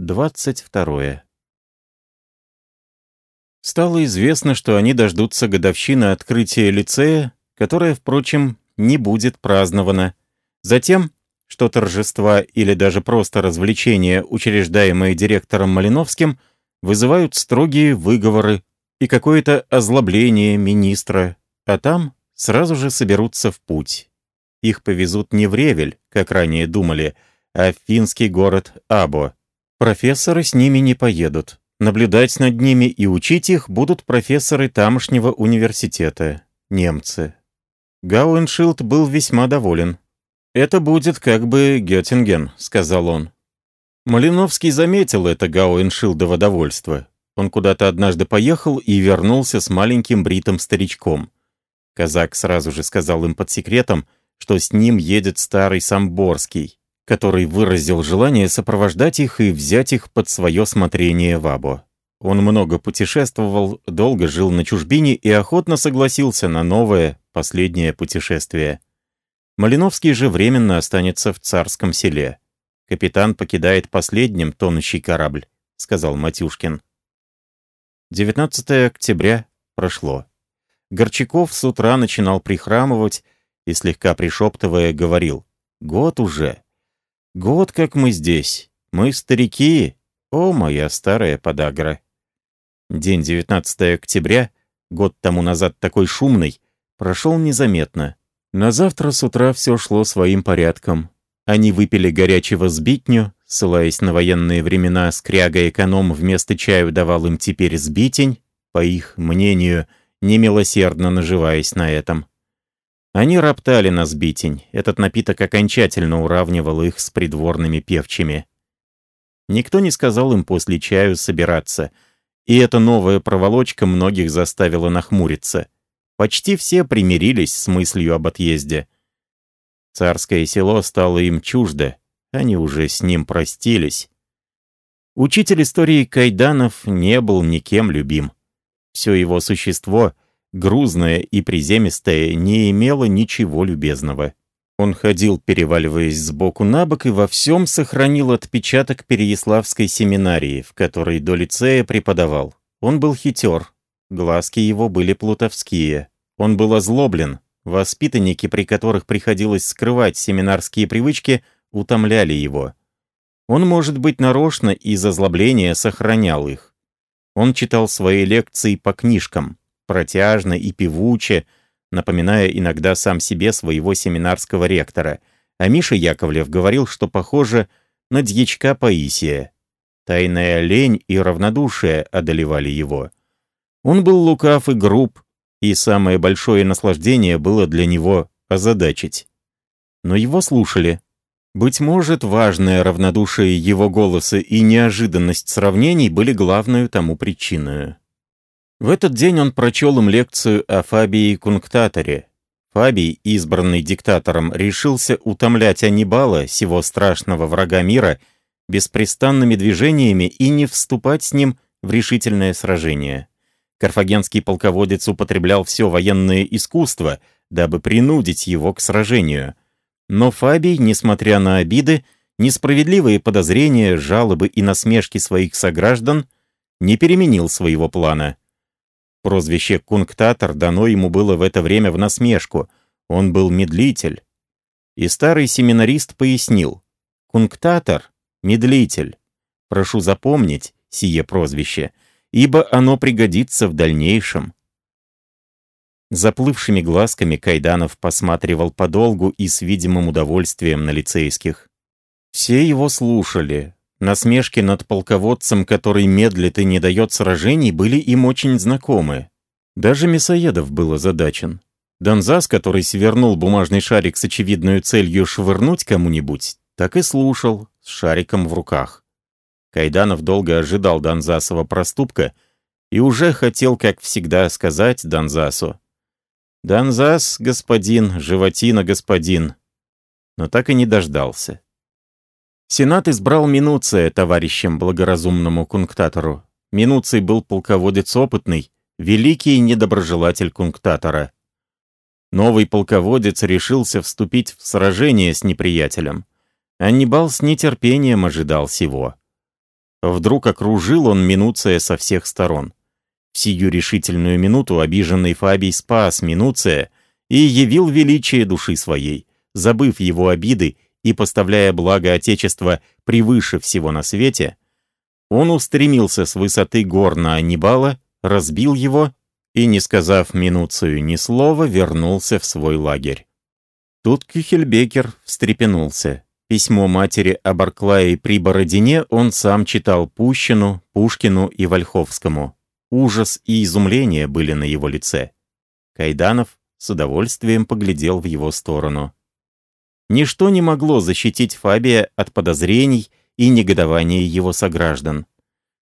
22. Стало известно, что они дождутся годовщины открытия лицея, которая, впрочем, не будет празднована. Затем, что торжества или даже просто развлечения, учреждаемые директором Малиновским, вызывают строгие выговоры и какое-то озлобление министра, а там сразу же соберутся в путь. Их повезут не в Ревель, как ранее думали, а в финский город Або. Профессоры с ними не поедут. Наблюдать над ними и учить их будут профессоры тамошнего университета, немцы. Гауэншилд был весьма доволен. «Это будет как бы Геттинген», — сказал он. Малиновский заметил это Гауэншилдово довольство. Он куда-то однажды поехал и вернулся с маленьким бритым старичком. Казак сразу же сказал им под секретом, что с ним едет старый Самборский который выразил желание сопровождать их и взять их под свое смотрение в Або. Он много путешествовал, долго жил на чужбине и охотно согласился на новое, последнее путешествие. Малиновский же временно останется в царском селе. Капитан покидает последним тонущий корабль, сказал Матюшкин. 19 октября прошло. Горчаков с утра начинал прихрамывать и, слегка пришептывая, говорил «Год уже, Год как мы здесь. Мы старики. О, моя старая подагра. День 19 октября, год тому назад такой шумный, прошел незаметно. На завтра с утра все шло своим порядком. Они выпили горячего сбитню, ссылаясь на военные времена, скряга-эконом вместо чаю давал им теперь сбитень, по их мнению, немилосердно наживаясь на этом. Они роптали на сбитень. Этот напиток окончательно уравнивал их с придворными певчими. Никто не сказал им после чаю собираться. И эта новая проволочка многих заставила нахмуриться. Почти все примирились с мыслью об отъезде. Царское село стало им чуждо. Они уже с ним простились. Учитель истории Кайданов не был никем любим. Все его существо — грузное и приземистое, не имело ничего любезного. Он ходил, переваливаясь сбоку на бок, и во всем сохранил отпечаток Переяславской семинарии, в которой до лицея преподавал. Он был хитер, глазки его были плутовские. Он был озлоблен, воспитанники, при которых приходилось скрывать семинарские привычки, утомляли его. Он, может быть, нарочно из озлобления сохранял их. Он читал свои лекции по книжкам протяжно и певуче, напоминая иногда сам себе своего семинарского ректора. А Миша Яковлев говорил, что похоже на дьячка Паисия. Тайная лень и равнодушие одолевали его. Он был лукав и груб, и самое большое наслаждение было для него озадачить. Но его слушали. Быть может, важное равнодушие его голоса и неожиданность сравнений были главную тому причиной. В этот день он прочел им лекцию о Фабии Кунктаторе. Фабий, избранный диктатором, решился утомлять Аннибала, сего страшного врага мира, беспрестанными движениями и не вступать с ним в решительное сражение. Карфагенский полководец употреблял все военное искусство, дабы принудить его к сражению. Но Фабий, несмотря на обиды, несправедливые подозрения, жалобы и насмешки своих сограждан, не переменил своего плана. Прозвище «Кунктатор» дано ему было в это время в насмешку. Он был медлитель. И старый семинарист пояснил. «Кунктатор — медлитель. Прошу запомнить сие прозвище, ибо оно пригодится в дальнейшем». Заплывшими глазками Кайданов посматривал подолгу и с видимым удовольствием на лицейских. Все его слушали, Насмешки над полководцем, который медлит и не дает сражений, были им очень знакомы. Даже Мясоедов был озадачен. Донзас, который свернул бумажный шарик с очевидной целью швырнуть кому-нибудь, так и слушал, с шариком в руках. Кайданов долго ожидал Донзасова проступка и уже хотел, как всегда, сказать Донзасу. «Донзас, господин, животина, господин», но так и не дождался. Сенат избрал Минуция товарищем благоразумному кунктатору. Минуций был полководец опытный, великий недоброжелатель кунктатора. Новый полководец решился вступить в сражение с неприятелем. Аннибал с нетерпением ожидал сего. Вдруг окружил он Минуция со всех сторон. В сию решительную минуту обиженный Фабий спас Минуция и явил величие души своей, забыв его обиды и поставляя благо Отечества превыше всего на свете, он устремился с высоты гор на Аннибала, разбил его и, не сказав Минуцию ни слова, вернулся в свой лагерь. Тут Кюхельбекер встрепенулся. Письмо матери о Барклае при Бородине он сам читал Пущину, Пушкину и Вольховскому. Ужас и изумление были на его лице. Кайданов с удовольствием поглядел в его сторону. Ничто не могло защитить Фабия от подозрений и негодования его сограждан.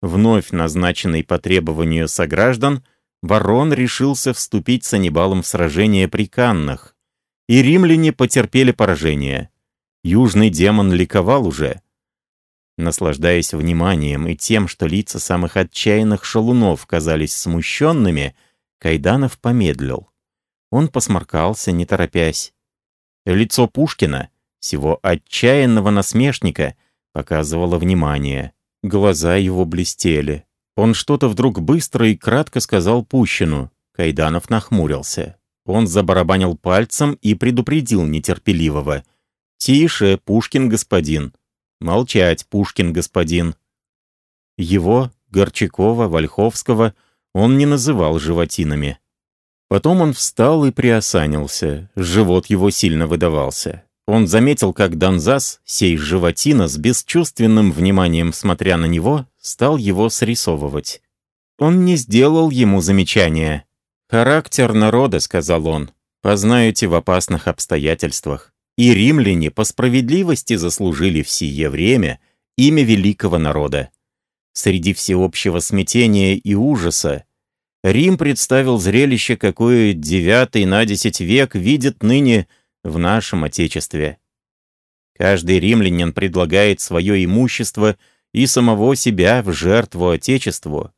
Вновь назначенный по требованию сограждан, Ворон решился вступить с Аннибалом в сражение при Каннах, и римляне потерпели поражение. Южный демон ликовал уже. Наслаждаясь вниманием и тем, что лица самых отчаянных шалунов казались смущенными, Кайданов помедлил. Он посморкался, не торопясь. Лицо Пушкина, всего отчаянного насмешника, показывало внимание. Глаза его блестели. Он что-то вдруг быстро и кратко сказал Пущину. Кайданов нахмурился. Он забарабанил пальцем и предупредил нетерпеливого. «Тише, Пушкин господин! Молчать, Пушкин господин!» Его, Горчакова, Вольховского он не называл животинами. Потом он встал и приосанился, живот его сильно выдавался. Он заметил, как Донзас, сей животина, с бесчувственным вниманием смотря на него, стал его срисовывать. Он не сделал ему замечания. «Характер народа», — сказал он, — «познаете в опасных обстоятельствах. И римляне по справедливости заслужили в сие время имя великого народа. Среди всеобщего смятения и ужаса Рим представил зрелище, какое девятый на десять век видит ныне в нашем Отечестве. Каждый римлянин предлагает свое имущество и самого себя в жертву Отечеству.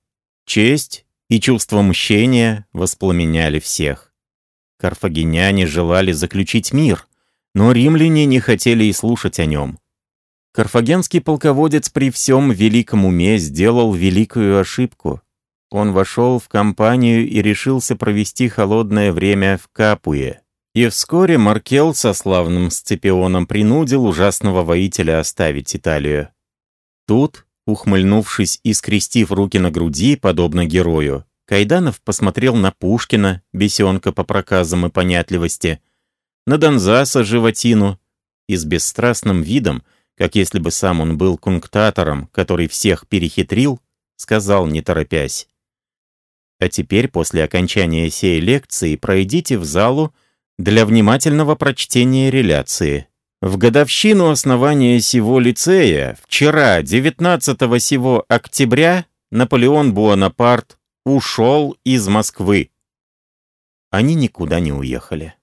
Честь и чувство мщения воспламеняли всех. Карфагеняне желали заключить мир, но римляне не хотели и слушать о нем. Карфагенский полководец при всем великом уме сделал великую ошибку. Он вошел в компанию и решился провести холодное время в Капуе. И вскоре Маркел со славным Сципионом принудил ужасного воителя оставить Италию. Тут, ухмыльнувшись и скрестив руки на груди, подобно герою, Кайданов посмотрел на Пушкина, бесенка по проказам и понятливости, на Донзаса животину и с бесстрастным видом, как если бы сам он был кунктатором, который всех перехитрил, сказал, не торопясь. А теперь, после окончания сей лекции, пройдите в залу для внимательного прочтения реляции. В годовщину основания сего лицея, вчера, 19 сего октября, Наполеон Буонапарт ушел из Москвы. Они никуда не уехали.